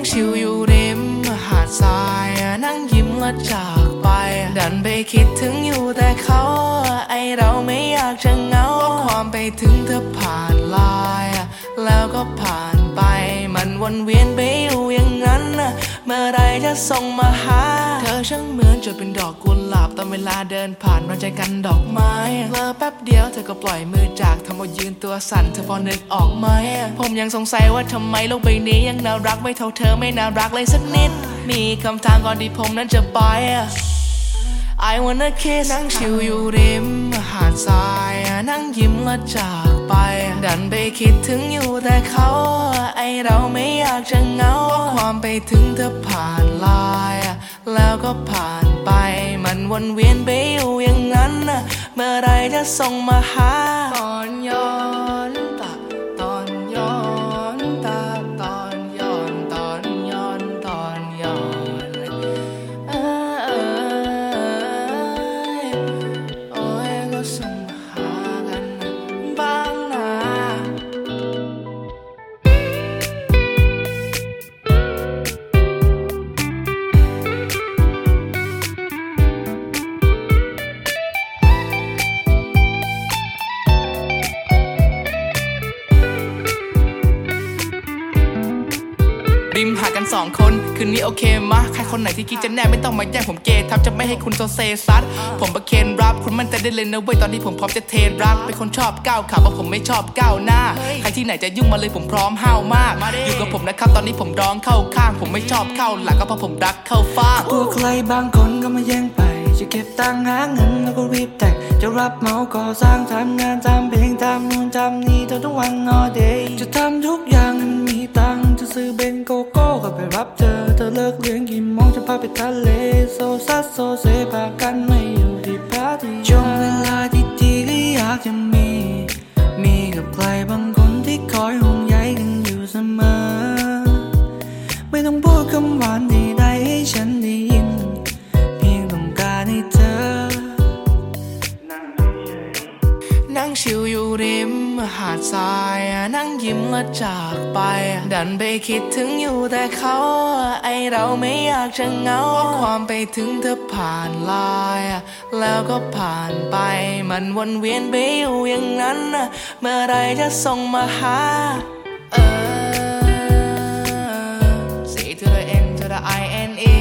งชิวอยู่ริมหาดทรายนั่งยิ้มและจากไป ดันไปคิดถึงอยู่แต่เขาไอเราไม่อยากจะเหงาความไปถึงเธอผ่านลายแล้วก็ผ่าน วนเวียนไปอยู่อย่างนั้นเมื่อไรจะส่งมาหา เธอช่างเหมือนจะเป็นดอกกุหลาบตอนเวลาเดินผ่านมาใจกันดอกไม้เลอแป๊บเดียวเธอก็ปล่อยมือจากทำเอายืนตัวสั่นเธอพอนึกออกไหมผมยังสงสัยว่าทำไมโลกใบนี้ยังน่ารักไม่เท่าเธอไม่น่ารักเลยสักนิด มีคำถามก่อนที่ผมนั้นจะไป I wanna kiss นั่งชิวอยู่ริม หาดทรายนั่งยิ้มและจากไป ดันไปคิดถึงอยู่แต่เขา ไอเราไม่อยากจะเหงาความไปถึงเธอผ่านไลาย แล้วก็ผ่านไป มันวนเวียนไปอยู่อย่างนั้น เมื่อไรจะส่งมาหาตอนย้อน ริมหากันสองคน คืนนี้โอเคมะ ใครคนไหนที่คิดจะแน่ไม่ต้องมาแย่งผมเกย์ทับจะไม่ให้คุณโซเซซัด ผมประเคนรับ คุณมั่นใจได้เลยนะเว้ยตอนที่ผมพร้อมจะเทรัก เป็นคนชอบก้าวขาเพราะผมไม่ชอบก้าวหน้า ใครที่ไหนจะยุ่งมาเลยผมพร้อมห้าวมาก อยู่กับผมนะครับตอนนี้ผมร้องเข้าข้าง ผมไม่ชอบเข้าหลังก็เพราะผมรักเข้าฟ้ากลัวใครบางคนก็มาแย่งไปจะเก็บตังค์หาเงินแล้วก็รีบแต่งจะรับเหมาก่อสร้างทำงานทำเพลงทำนู่นทำนี่เธอทุกวัน all day จะทำทุกอย่างให้มีตังค์จะ ซื้อเบนโกโก้ก็ไปรับเธอ เธอเลิกเลี้ยงกี่โมงจะพาไปทะเล โซซัสโซเซพากันไม่อยู่ที่พาร์ตี้ช่วงเวลาที่ดีก็อยากจะมี มีกับใครบางคนที่คอยห่วงใยกันอยู่เสมอ ไม่ต้องพูดคำหวานดีื่อหาดทรายนั่งยิ้มและจากไป ดันไปคิดถึงอยู่แต่เขาไอเราไม่อยากจะเงาความไปถึงเธอผ่านลายแล้วก็ผ่านไป มันวนเวียนไปอยู่อย่างนั้น เมื่อไรจะส่งมาหา เออ C to the M to the I N E